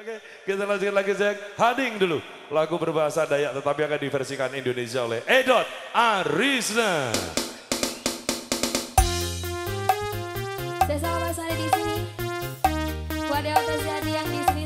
Oke, okay, kita lanjutkan lagi Jack. Hading dulu. Lagu berbahasa Dayak tetapi akan diversikan Indonesia oleh Edot Arisna. Saya sama Mas di sini. Wadah atas hati yang di sini.